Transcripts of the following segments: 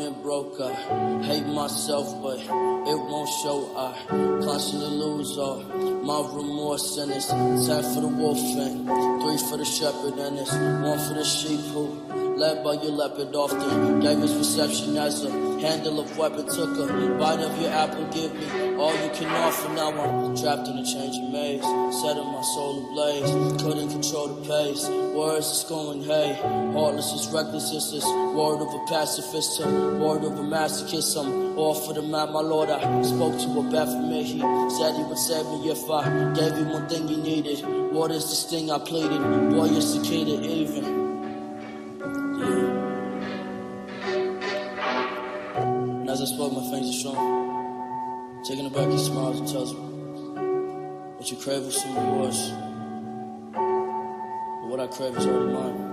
been broke. I hate myself, but it won't show. I constantly lose all my remorse, and it's ten for the wolf and three for the shepherd, and it's one for the sheep who led by your leopard often gave his reception as a handle of weapon took a bite of your apple give me all you can offer. Now i'm trapped in a changing maze setting my soul ablaze. Couldn't control the pace words is going hey. Heartless is reckless it's this word of a pacifist to word of a masochist. I'm all for the man my lord i spoke to a bad for me he said he would save me if i gave him one thing he needed. What is this thing i pleaded? Boy you're cicated even spoke, my fingers are strong. Taking it back, he smiles and tells me, What you crave will soon be yours. But what I crave is already mine.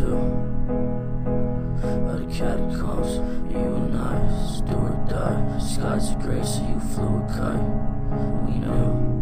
Morning too. Of catacombs, you and I, do or die. Skies are gray, so you flew a kite. We knew.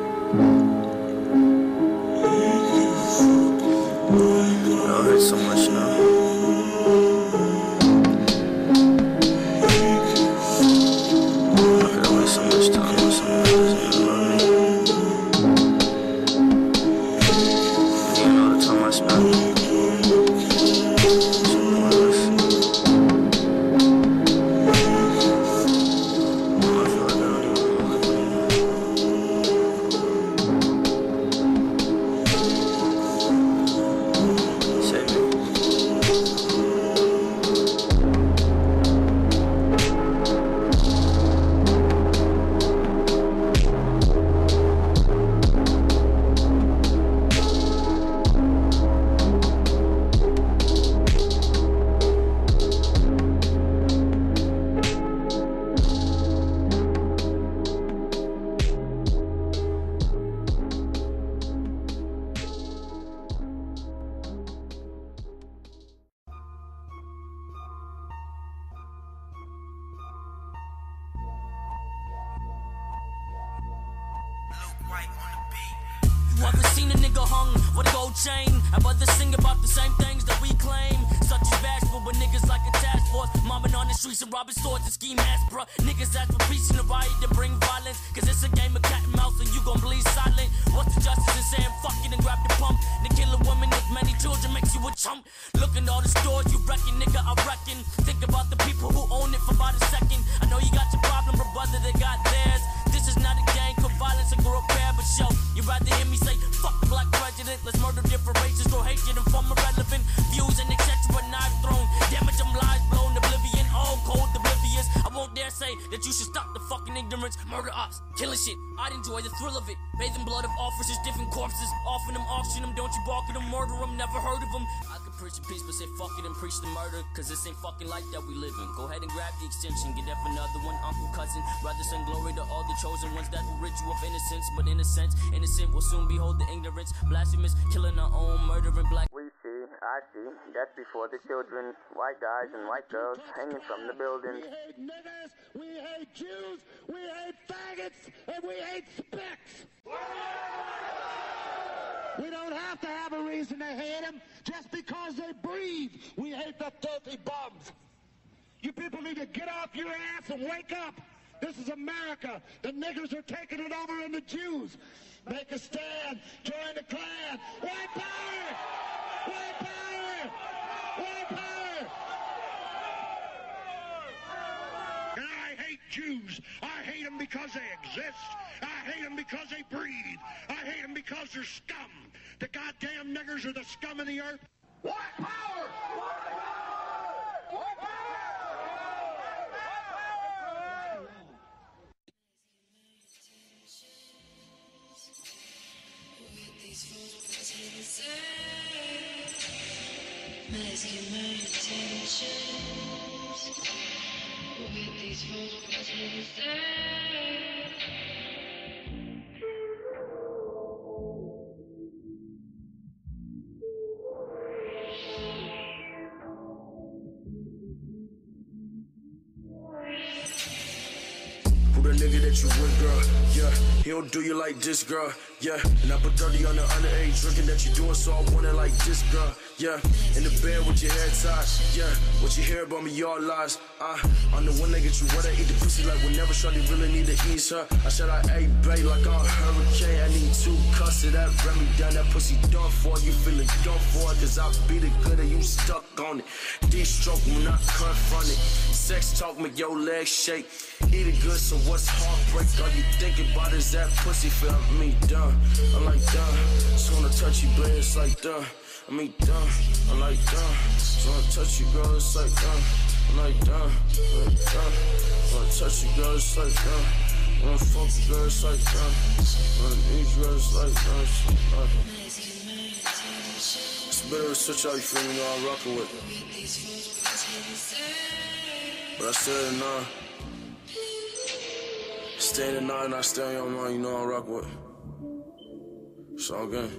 you should stop the fucking ignorance. Murder ops, killing shit. I'd enjoy the thrill of it. Bathing blood of officers, different corpses. Offering them, auction them, don't you bark at them, murder them, never heard of them. I could preach a peace, but say fuck it and preach the murder. Cause this ain't fucking life that we live in. Go ahead and grab the extension, get for another one, uncle, cousin. Rather send glory to all the chosen ones that rid you of innocence. But in a sense, innocent will soon behold the ignorance. Blasphemous, killing our own, murdering black. We I see, that's before the children, white guys and white girls hanging from the buildings. We hate niggers, we hate Jews, we hate faggots, and we hate specks. We don't have to have a reason to hate them just because they breathe. We hate the filthy bums. You people need to get off your ass and wake up. This is America. The niggers are taking it over and the Jews. Make a stand. Join the clan. White power! White power! White power! And I hate Jews. I hate them because they exist. I hate them because they breathe. I hate them because they're scum. The goddamn niggers are the scum of the earth. White power! Let's get my attention with these fools presences. He don't do you like this, girl. Yeah, and I put 30 on the underage drinking that you doing, so I want it like this, girl. Yeah, in the bed with your head tied. Yeah, what you hear about me, y'all lies. I, I'm the one that get you wet. I eat the pussy like whenever Shawty really need to ease her. I said I ate bait like I'm a hurricane. I need two cuss of that. Run me down, that pussy done for. You feeling done for, cause I beat it good and you stuck on it. D-stroke when I confront it. Sex talk, make your legs shake. Eat it good, so what's heartbreak? All you thinking about is that pussy feel me done. I'm like done. Just wanna touch you, babe, it's like done. I mean done. I'm like done. Just wanna touch you, girl, it's like done. I'm like done. I'm like done. Wanna touch you, girl, it's like done. Wanna fuck you, girl, it's like done. Wanna need you, girl, like. It's like done. It's better to switch out, you feel me? You know I'm rocking with it. But I said nah. Uh, stay in the night and I stay on your mind, you know I rock with. It's all good.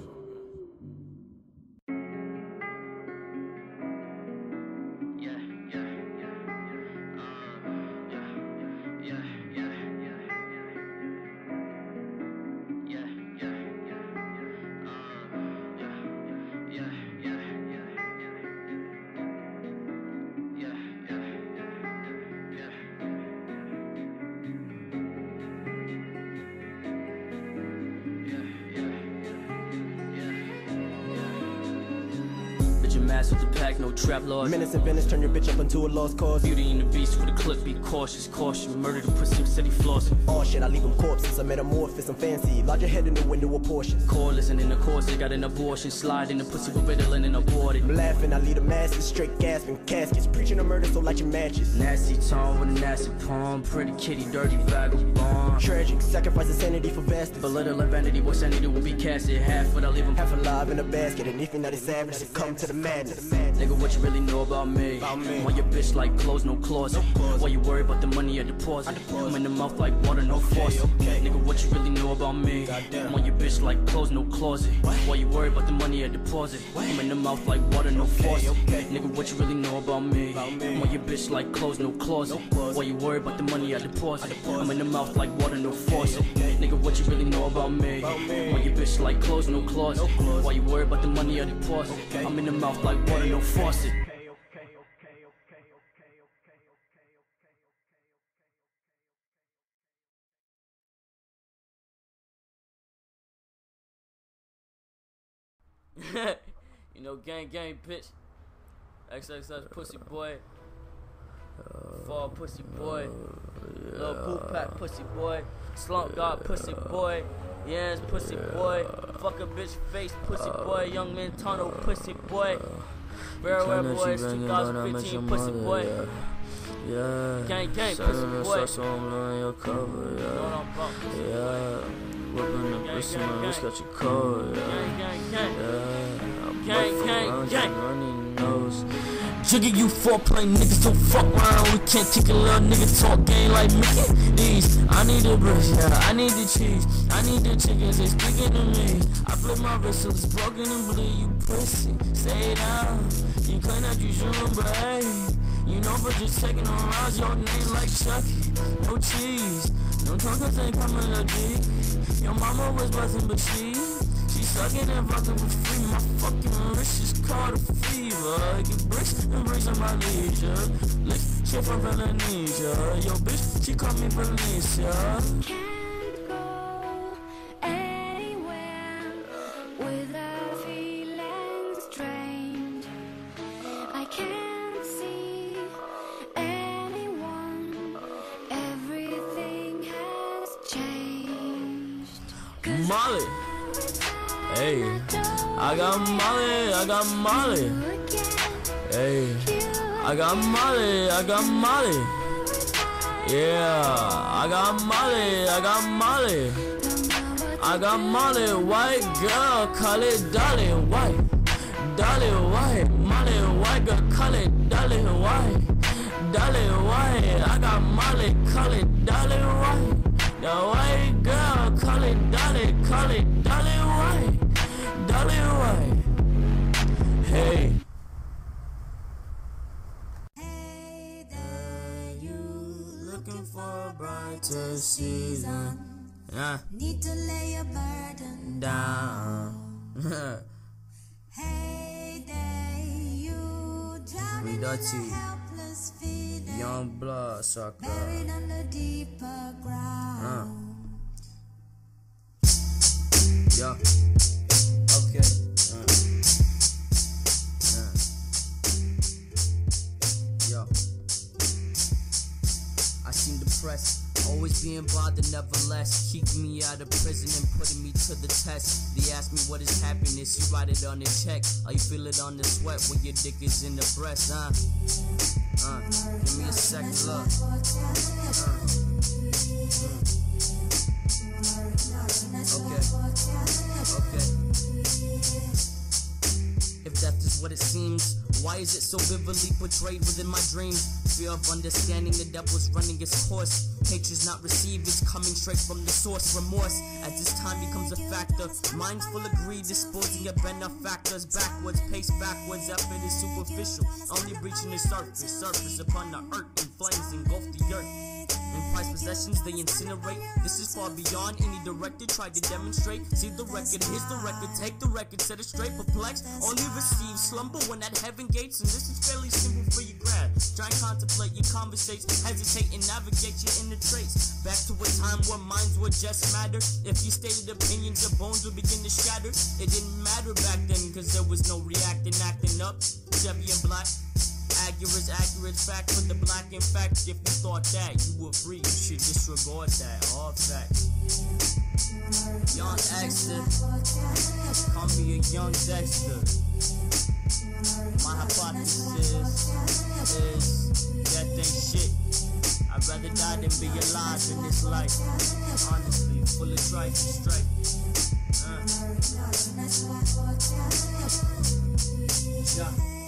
Trap laws. Menace and Venice, turn your bitch up into a lost cause. Beauty and the beast for the clip, be cautious, caution. Murder the pussy, he flossing. Oh shit, I leave them corpses. I'm metamorphosis, I'm fancy. Lodge your head in the window of Porsche. Cordless and in the course, they got an abortion. Slide in the pussy with Ritalin and aborted. I'm laughing, I lead the masses, straight gasping, caskets. Preaching a murder, so light your matches. Nasty tone with a nasty palm. Pretty kitty, dirty vagabond. Tragic, sacrifice sanity for bastards. Belittling vanity, what sanity will be casted. Half what I leave 'em Half alive in a basket, and if you're not a savage, succumb to the madness. Nigga, what you really know about me? About me. Why your bitch like clothes, no closet? closet. Why you worry about the money at deposit? I'm in the mouth like water, no faucet. okay. Nigga, what you really know about me? Goddamn. Why your bitch like clothes, no closet? Why you worry about the money at deposit? I'm in the mouth like water, no faucet. okay. Nigga, what you really know about me? About me. Why your bitch like clothes, no closet? closet. Why you worry about the money at deposit? deposit. I'm in the mouth like water, no faucet. okay. Nigga, what you really know about me? About me. Why your bitch like clothes, no closet? closet. Why you worry about the money at deposit? Okay. I'm in the mouth like water, no faucet. you know, gang, gang, bitch. XXX pussy boy. Fall pussy boy. Little boot pack pussy boy. Slump god pussy boy. Yans pussy boy. Fuck a bitch face pussy boy. Young man tunnel pussy boy. Railway boys 2015 pussy boy. Yeah. Gang, gang, pussy boy. sauce on your cover, yeah. on bump pussy boy. Yeah. Whipping the pussy, man, gang. got your cold, yeah. Gang, gang, gang. Yeah. I'm Gang, gang, gang. running nose. Jigga, you foreplay niggas don't fuck around. We can't take a little nigga talk game like Mickey. These, I need the brush, yeah, I need the cheese. I need the chickens, they speaking to me. I flip my wrist till it's broken and bleed. You pussy, stay down. You claim that you shooting, but hey, you know, but just taking around your name like Chucky. No cheese, no tacos ain't coming to G. Your mama was busting, but she. She sucking and fucking for free. My fucking wrist is called a fever. Get bricks and bricks on my leisure. Lick shit from. Yo, bitch, she call me Valencia. Can't go anywhere without feeling strange. I can't see anyone. Everything has changed. 'Cause Molly, hey, I got Molly, I got Molly. I got Molly, I got Molly. Yeah, I got Molly, I got Molly. I got Molly, white girl, call it Dolly, white. Dolly, white, Molly, white girl, call it Dolly, white. Dolly, white, I got Molly, call it Dolly, white. The white girl, call it Dolly, call it winter season. Uh, Need to lay a burden down. Hey there, you drowning in a helpless feeling, Young blood sucker. buried under deeper ground. Yeah. Okay. Always being bothered, nevertheless. Keeping me out of prison and putting me to the test. They ask me what is happiness, you write it on the check. Or you feel it on the sweat when your dick is in the breast, huh? Uh, give me a second look. Uh, okay. Okay. If death is what it seems, why is it so vividly portrayed within my dreams? Fear of understanding the devil's running its course. Hatred's not received, it's coming straight from the source. Remorse, as this time becomes a factor. Minds full of greed, disposing of benefactors. Backwards, pace backwards, effort is superficial. Only reaching the surface, surface upon the earth, and flames engulf the earth. In prized possessions, they incinerate. This is far beyond any director tried to demonstrate. See the record, here's the record. Take the record, set it straight, perplexed. Only receive slumber when at heaven gates. And this is fairly simple for you grab. Try and contemplate your conversation, hesitate and navigate your inner trace. Back to a time where minds were just matter. If you stated opinions, your bones would begin to shatter. It didn't matter back then, cause there was no reacting, acting up. Chevy and black. Accurate, accurate fact for the black in fact. If you thought that you were you should disregard that. All fact. Young Dexter, call me a young Dexter. My hypothesis is that ain't shit. I'd rather die than be alive in this life. Honestly, full of strife and strife. Uh. Yeah.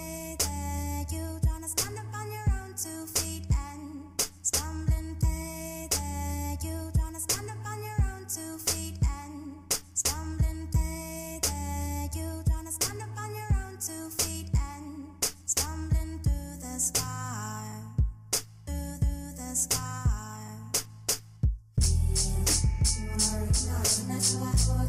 Hey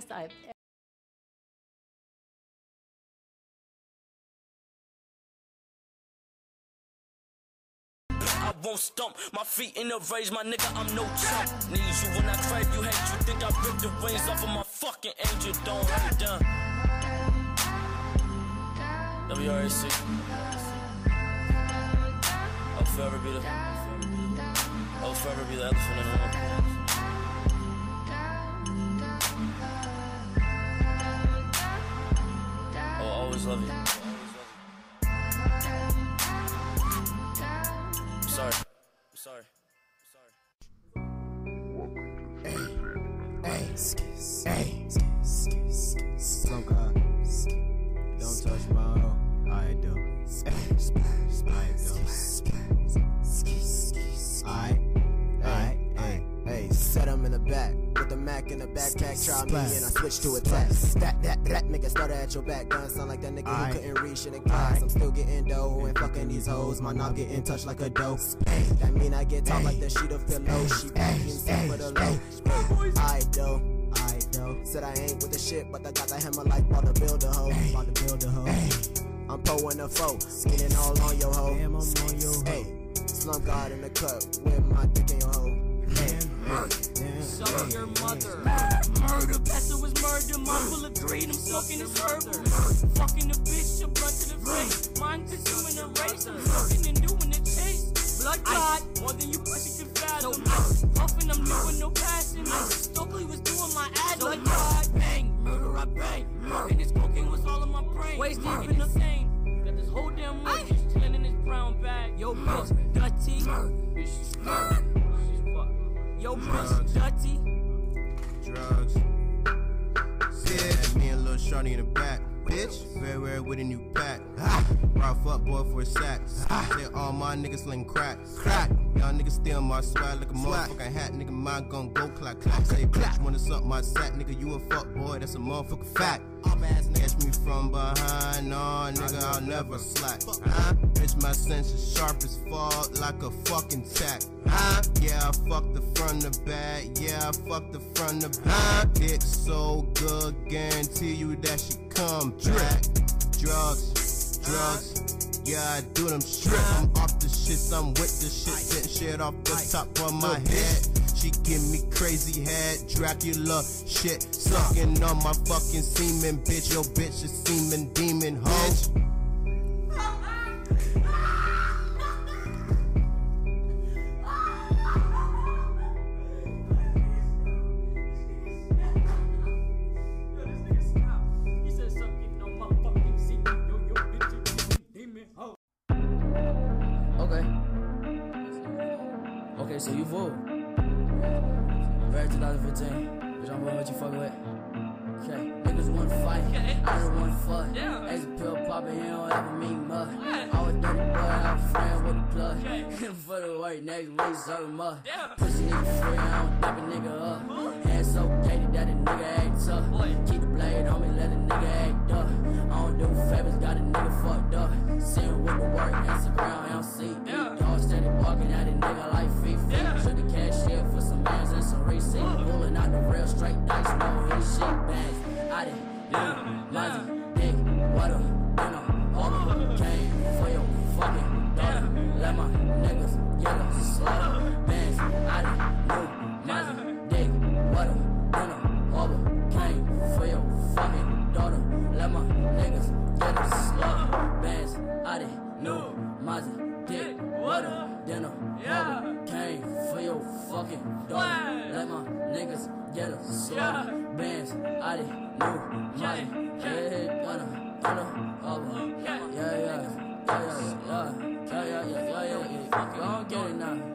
best I've ever. I won't stump my feet in the raise, my nigga. I'm no chump. Need you when I crave you, hate you. Think I ripped the wings off of my fucking angel. Don't it down. WRAC. I'll forever be the. I'll forever be the elephant in the room. Always love you. I'm sorry. I'm sorry. Hey, hey, Slump God, don't touch my hoe. I do. I do. I, I, hey, hey, set him in the back the Mac in the backpack. Try me and I switch to attack. That, that, that nigga started at your back. Gun sound like that nigga who couldn't reach in the class. I'm still getting dough and fucking these hoes. My knob getting touched like a dough. That mean I get top like the sheet of pillow. She fucking super the low. I do. I do. Said I ain't with the shit, but I got the hammer like about to build a hoe. About to build a hoe. I'm pulling a foe, skinning all on your hoe. Damn, I'm on your hoe. Hey, slump god in the cup with my dick in your hoe. Suck your mother. Murder. Pastor was murder. Mine full of greed. I'm smoking his herbal. Fucking the bitch. A blunt to the face. Mine consuming a race. I'm fucking and doing the chase. Blood clot. More than you pussy can fathom. Puffing. I'm doing no passion. Stokely was doing my ad. Blood clot. Bang. Murder. I bang. And this cocaine was all in my brain. Waist deep in the same. Got this whole damn world just chilling in this brown bag. Yo, bitch. Dirty. Bitch. Yo, bitch. Dirty. drugs. Yeah, me and Lil Shorty in the back. Bitch, very rare with a new pack. Ah, Raw fuck boy for a sack. Ah. Say all my niggas sling crack. Crack. Y'all niggas steal my swag like a motherfucking hat. Nigga, mine gon' go clack clack. Say bitch, wanna suck my sack. Nigga, you a fuck boy, that's a motherfucking fact. Catch me from behind, nah, nigga, I'll never slack. Huh? Bitch, my sense is sharp as fuck, like a fucking tack. Huh? Yeah, I fuck the front the back. Yeah, I fuck the front the back. Dick so good, guarantee you that she come back. Drugs, drugs. Yeah, I do them strip. I'm off the shits, I'm with the shit. Sent shit off the top of my head. She give me crazy head, Dracula shit. Sucking on my fucking semen, bitch. Yo, bitch, a semen demon, hoe. don't get it.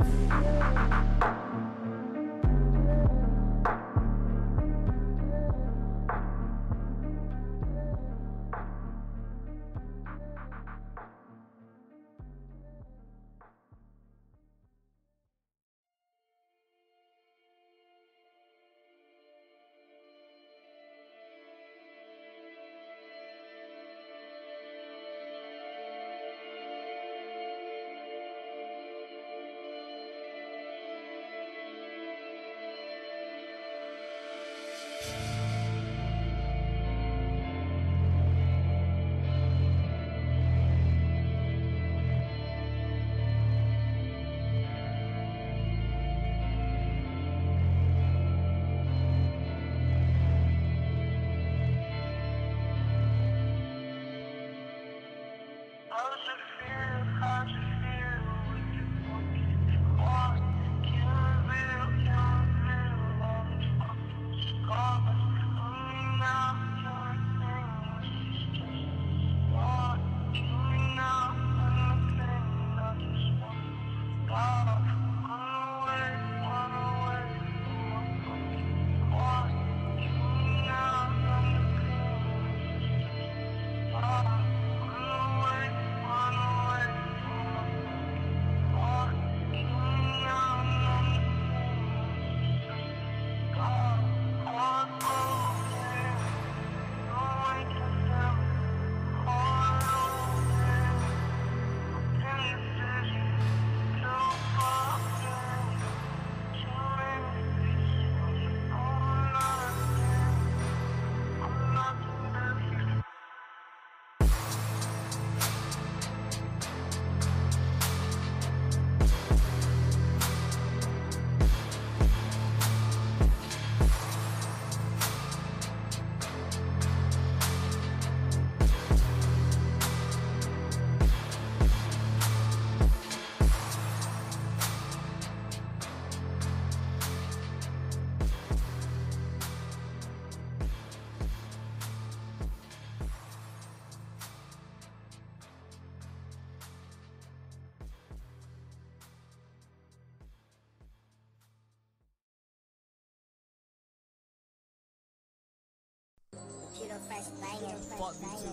Fuck V2.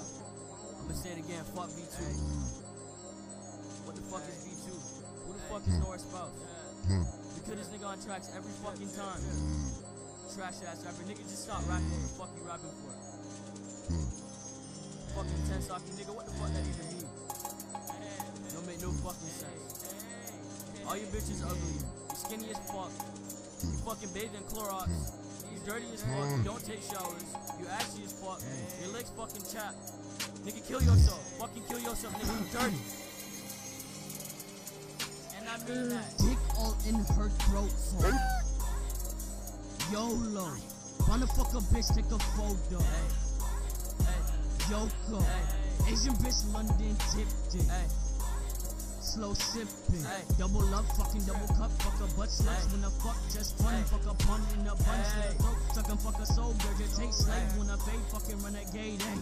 I'ma say it again, fuck V2. What the fuck is V2? Who the fuck is Norris Spouse? We put this nigga on tracks every fucking time. Trash ass rapper. Nigga just stop rapping. What the fuck you rapping for? Hmm. Fucking 10 socky nigga, what the fuck that even mean? Don't make no fucking sense. All your bitches ugly. You skinny as fuck. You hmm. fucking bathe in Clorox. Hmm. You dirty as fuck. You don't take showers. You ashy as fuck. Your legs fucking chapped. Nigga, kill yourself. Fucking kill yourself, nigga. You dirty. And I mean that. Dick all in her throat. So. YOLO. Wanna fuck a bitch, take a photo. Yoko. Asian bitch, London tipped it. Slow sipping. Double up, fucking double cup. Fuck a butt sluts when I fuck just fun. Fuck a pun in a bunch with a throat. Suckin' fuck a soul burger. Take slave when I fade. Fucking renegade. Eh.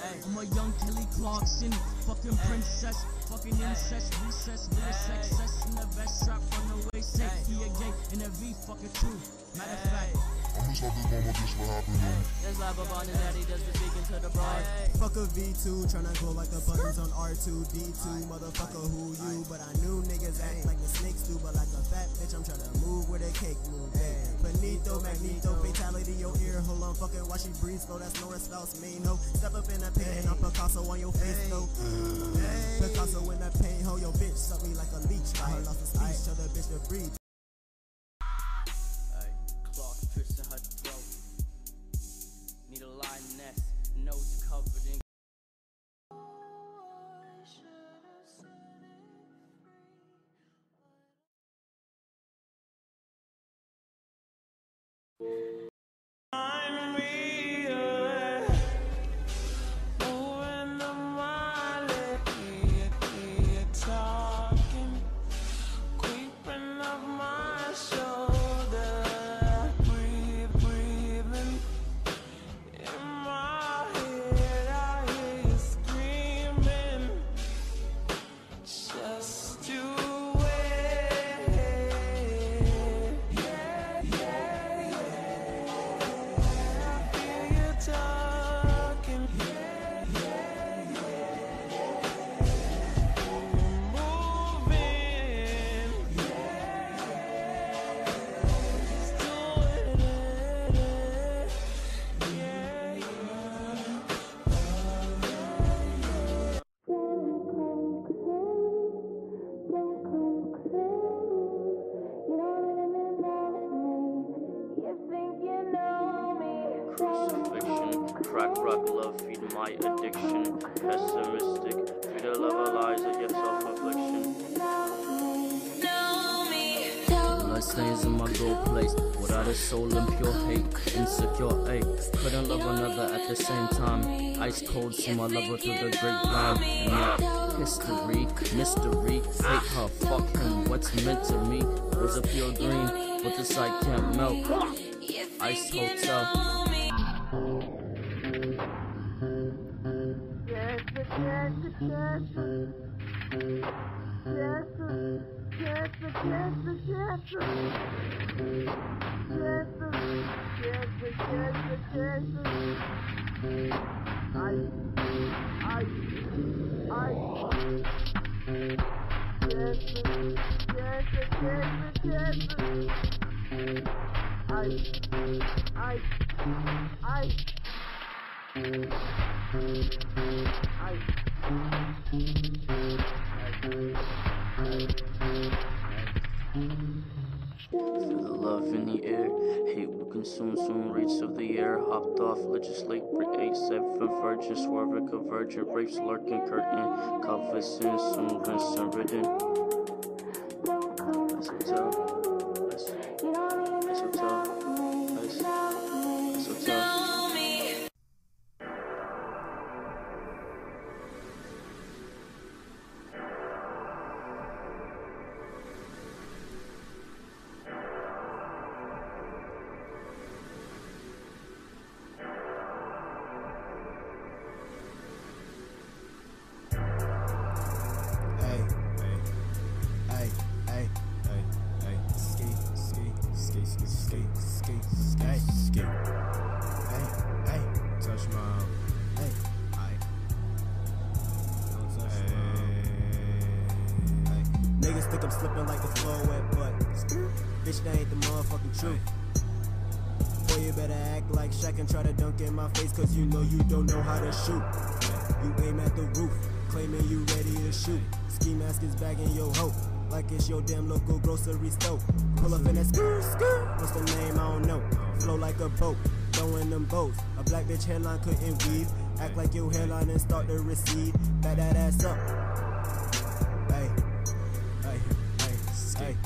Ay. I'm a young Kelly Clarkson. Fucking princess. Fucking incest. Recess. A success in the vest strap on the waist. Say he a gay in a V. Fuck a two. Matter of fact. I'm just out this mama just for happening. There's lava on his daddy just for speaking to the broad. Fuck a V2, tryna glow like the buttons on R2D2. Motherfucker, who you? But I knew niggas act like the snakes do. But like a fat bitch, I'm tryna move where the cake move. Hey. Benito, Magneto, fatality, your ear. Hold on, fucking while she breathes slow. That's Norris Spouse, mean ho. Step up in the paint and I'm Picasso on your face, though. Picasso in the paint, ho. Your bitch suck me like a leech. I her lost the speech, tell the bitch to breathe. Rock love, feed my addiction. Pessimistic, feed a love of lies, I get self affliction. Blood stains in my gold place. Without a soul and pure hate. Insecure, ache. Couldn't love another at the same time. Ice cold, see my lover through the grapevine. And yeah, history, mystery. Hate her, fuck him. What's meant to me was a pure dream, but the sight can't melt. Ice hotel. Hey, skip. Hey, hey. Touch my. Hey, hey. Don't touch hey. hey. Niggas think I'm slipping like a flow wet butt. Bitch, that ain't the motherfucking truth. Boy, you better act like Shaq and try to dunk in my face, cause you know you don't know how to shoot. You aim at the roof, claiming you ready to shoot. Ski mask is back in your hope like it's your damn local grocery store. Pull up in that skirt, skirt. What's the name? I don't know. Flow like a boat, throwing them boats. A black bitch hairline couldn't weave. Act like your hairline and start to recede. Back that ass up. Hey, hey, hey, ski.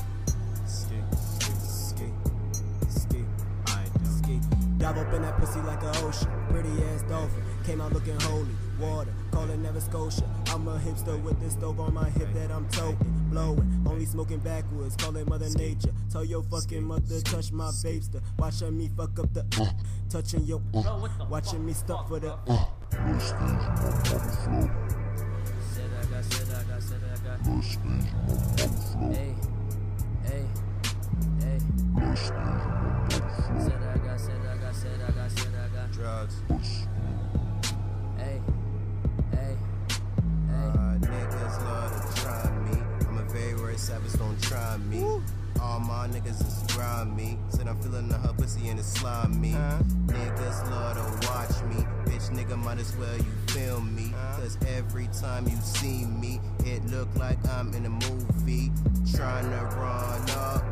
I ski. Dive up in that pussy like an ocean. Pretty ass dolphin. Came out looking holy. Water, call it Nova Scotia. I'm a hipster with this stove on my hip that I'm toting. Blowing, only smoking backwards. Call it Mother Nature. Tell your fucking mother touch my babester. Watching me fuck up the. touching your. watching me stuff for the. Hey, hey, hey. Said I savage, don't try me. All my niggas is grimy. Said I'm feeling the her pussy and it's slimy. Niggas love to watch me. Bitch, nigga, might as well you film me. Cause every time you see me, it look like I'm in a movie. Trying to run up.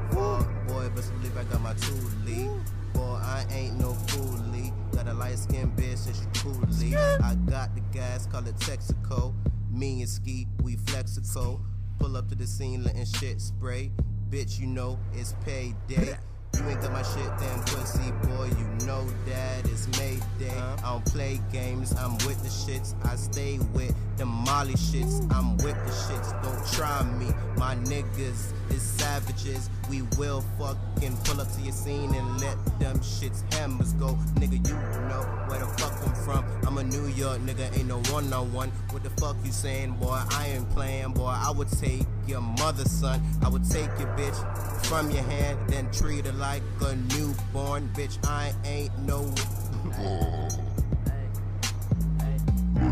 Boy, best believe I got my toolie. Boy, I ain't no foolie. Got a light skinned bitch and she coolie. I got the gas, call it Texaco. Me and Ski, we flexico. Pull up to the scene, letting shit spray. Bitch, you know it's payday. You ain't got my shit, damn pussy boy. You know that it's Mayday. Uh-huh. I don't play games, I'm with the shits. I stay with the Molly shits. I'm with the shits. Don't try me. My niggas is savages. We will fucking pull up to your scene and let them shits hammers go. Nigga, you know where the fuck I'm from. I'm a New York nigga, ain't no one on one. What the fuck you saying, boy? I ain't playing, boy. I would take your mother's son. I would take your bitch from your hand, then treat her like a newborn. Bitch, I ain't no.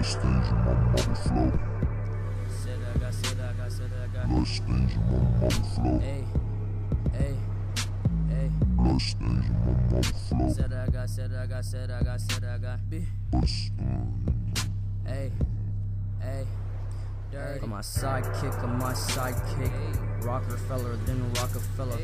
Stage my mother flow. stage my mother flow. Hey, hey, hey. Last stage in my flow. Said I got, said I got, said I got, said I got. B. Hey, hey. Dirty. I'm my sidekick, I'm my sidekick. Rockefeller, then Rockefeller.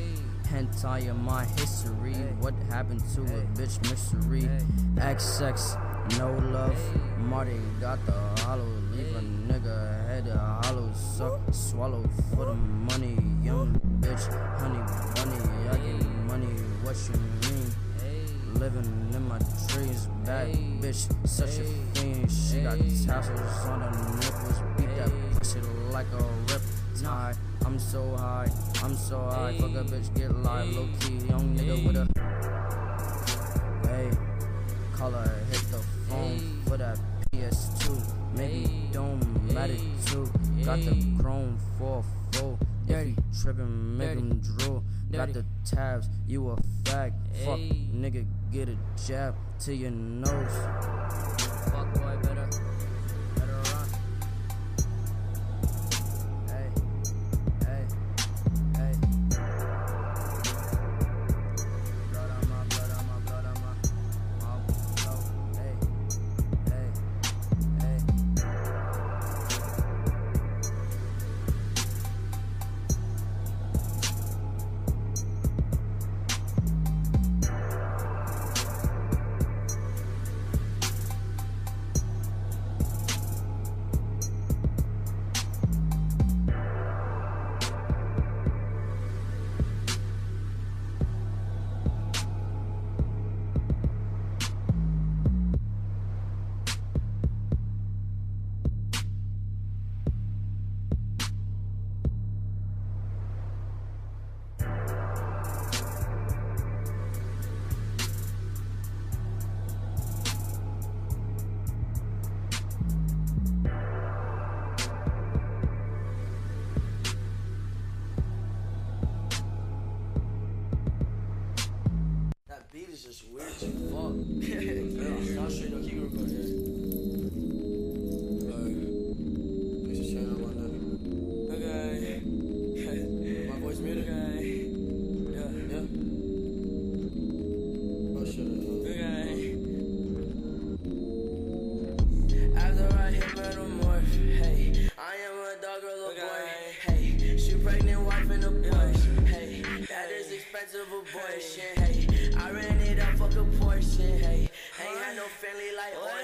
Hentai in my history. What happened to a bitch mystery? XX, no love. Marty got the hollow. Leave a nigga head a hollow. Suck, swallow for the money. Young bitch, honey bunny. I get money, what you mean? Living in my dreams, bad bitch, such a fiend. She got tassels on her nipples, beat that pussy like a rip tie. I'm so high, I'm so high. Fuck a bitch, get live, low key, young nigga with a. Hey, call her, hit the phone for that PS2. Maybe don't matter too. Got the chrome 4 4. If you trippin', make him drool. Got the tabs, you a fag. Fuck, nigga, get a jab to your nose. Fuck boy, better, better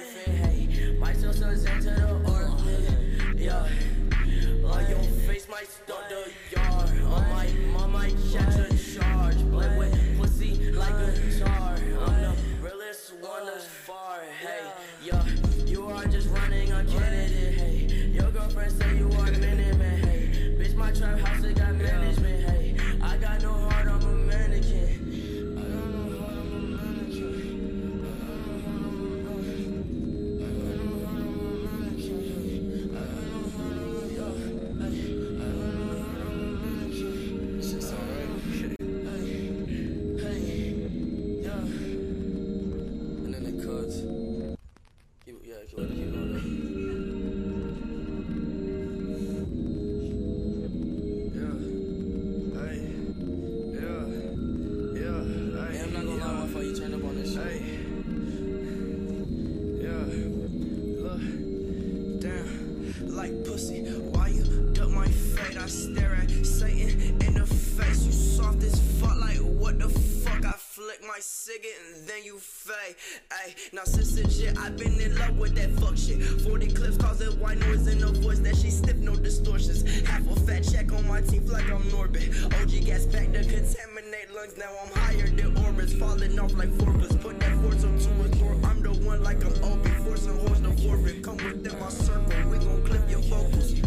orphan, hey. My sister's into the orphan, yeah. Like your face might start the yard. Oh my mom might catch a charge. With Shit, I've been in love with that fuck shit. 40 clips causing white noise in her voice that she stiff, no distortions. Half a fat check on my teeth like I'm Norbit. OG gas back to contaminate lungs, now I'm higher than Orbit's falling off like Forbes. Put that force on to a door, I'm the one like I'm open. Forcing horse to forfeit, come within my circle, we gon' clip your vocals.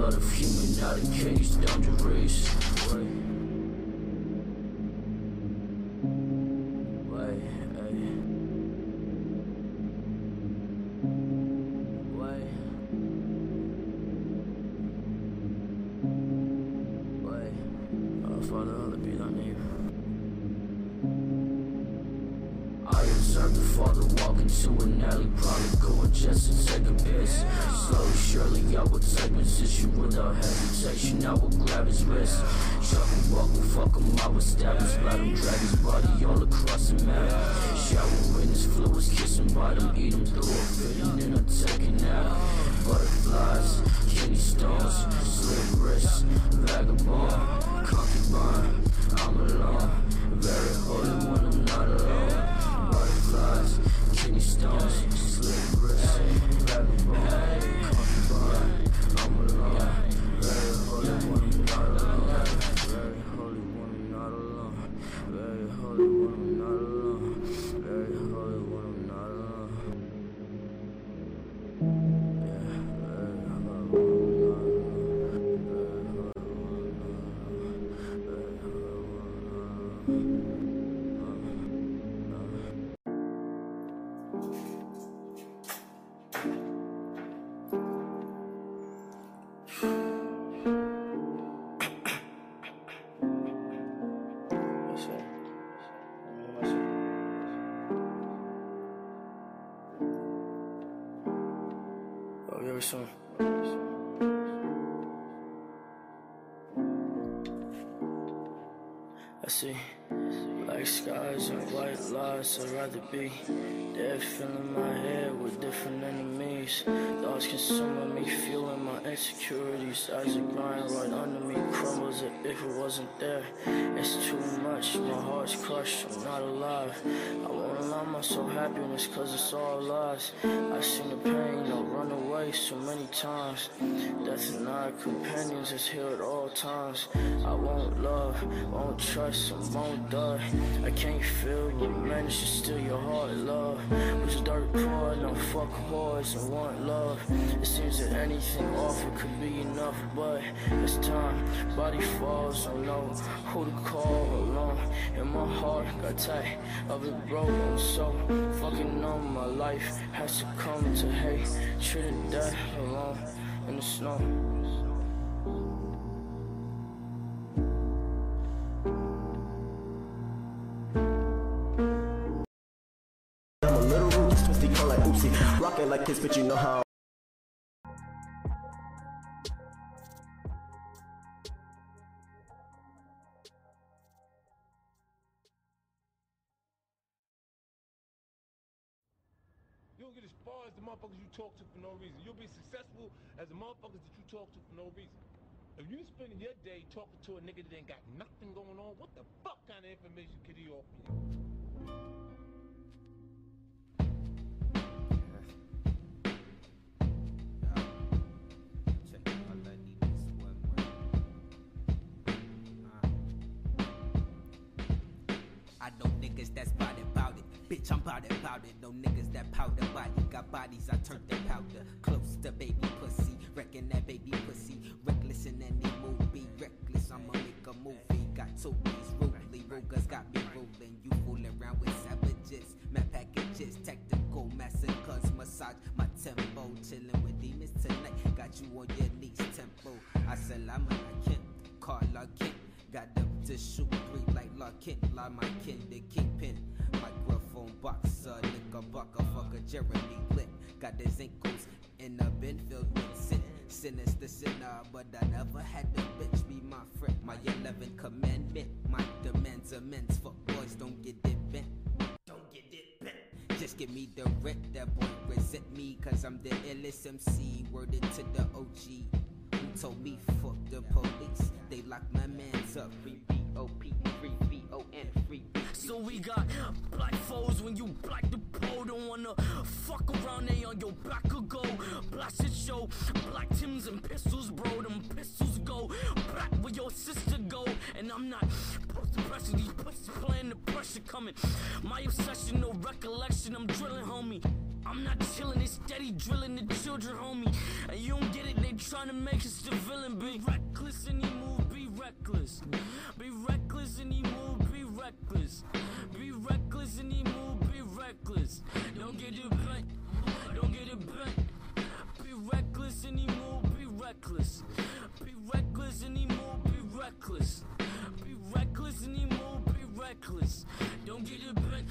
blood of human cage down to race. Lies. I'd rather be dead, filling my head with different enemies. Thoughts consuming me, fueling my insecurities. As it grind right under me, crumbles if it wasn't there. It's too much, my heart's crushed. I'm not alive. I won't allow myself happiness, cause it's all lies. I've seen the pain, I'll run away so many times. Death and I, companions, is here at all times. I won't love, won't trust, and won't die. I can't feel, but manage to steal your heart, love. Was dirt poor, no fuck whores I want love. It seems that anything offered could be enough, but it's time. Body falls, don't know who to call alone. And my heart got tight of it broken, so fucking numb. My life has to come to hate. Treated death alone in the snow. Twisty, call oopsie. Rockin' like this, but you know how. You don't get as far as the motherfuckers you talk to for no reason. You'll be successful as the motherfuckers that you talk to for no reason. If you spending your day talking to a nigga that ain't got nothing going on, what the fuck kind of information could he offer you? Niggas that's bout it, bout it. Bitch, I'm bout it, bout it. No niggas that powder body. Got bodies, I turn to powder. Close to baby pussy. Reckon that baby pussy. Reckless in any movie. Reckless, I'ma make a movie. Got two ways, rudely. Rugers got me rolling. You fooling around with savages. Met packages, tactical massacres. Massage my tempo. Chilling with demons tonight. Got you on your knees, tempo. I Assalamu alaikum. Call Kent. Got them to shoot three like Larkin, like my kin, the kingpin. Microphone boxer, knickerbocker, fucker, Jeremy Lit. Got his ankles in a bin filled with sin. Sinister sinner, but I never had the bitch be my friend. My 11th commandment, my demands immense. Fuck boys, don't get it bent. Don't get it bent. Just give me the rent, that boy resent me, cause I'm the illest MC. Worded to the OG. Told me fuck the police? They locked my mans up. Free B-O-P, free Free So we got black foes when you black the pole. Don't wanna fuck around, they on your back or go. Blast it show, black Tims and pistols, bro. Them pistols go back where your sister go. And I'm not supposed post pressure, these pussies playing the pressure coming. My obsession, no recollection, I'm drilling, homie. I'm not chilling, it's steady drilling the children, homie. And you don't get it, they trying to make us the villain. Be reckless and he move, be reckless. Be reckless and he move, reckless. Be reckless and he move, be reckless. Don't get it bent, don't get it bent. Be reckless and he move, be reckless. Be reckless and he move, be reckless. Be reckless and he move, be reckless. Don't get it bent,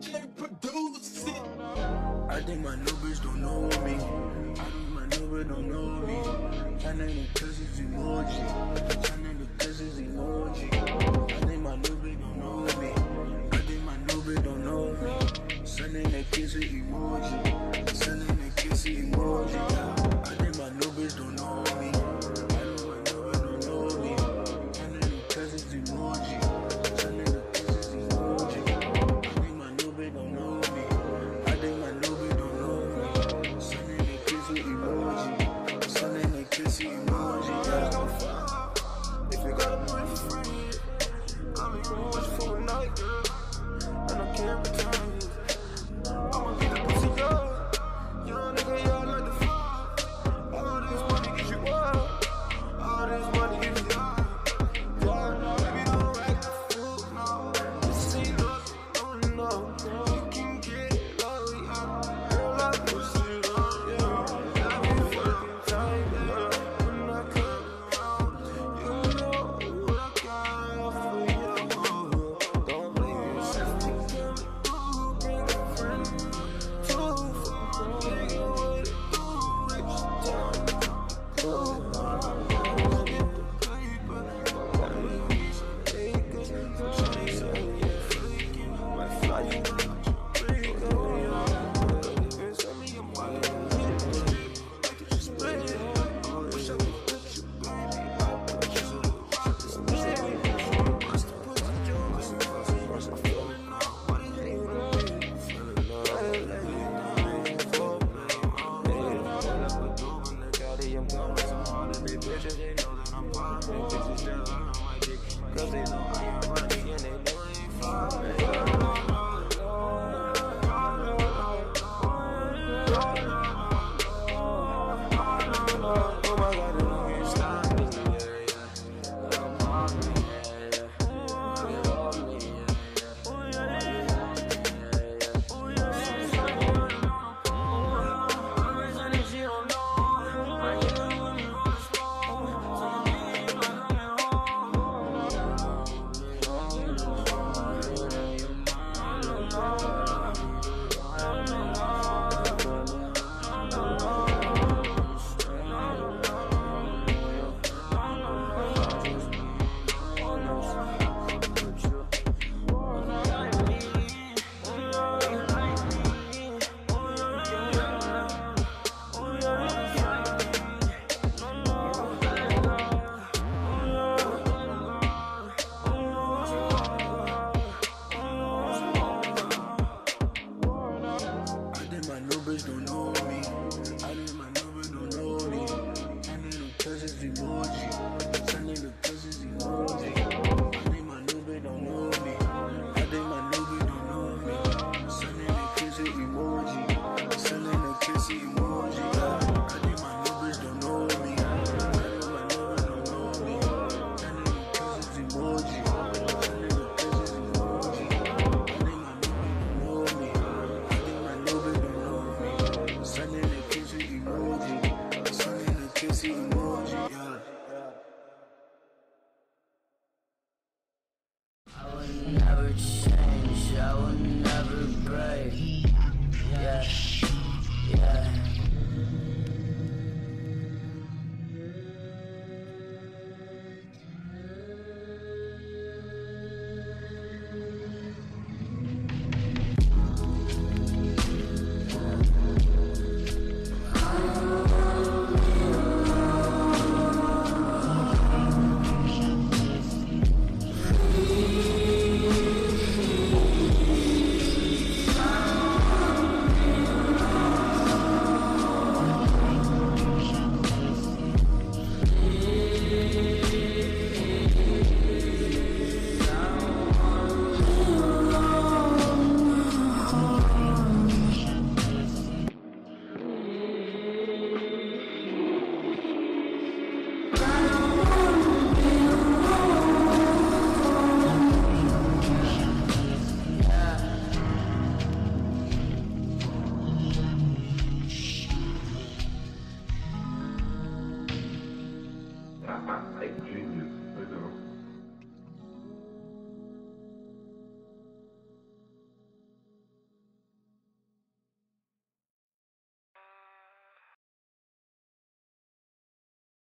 I think my new bitch don't know me. I think my new bitch don't know me. I name the kisses emoji.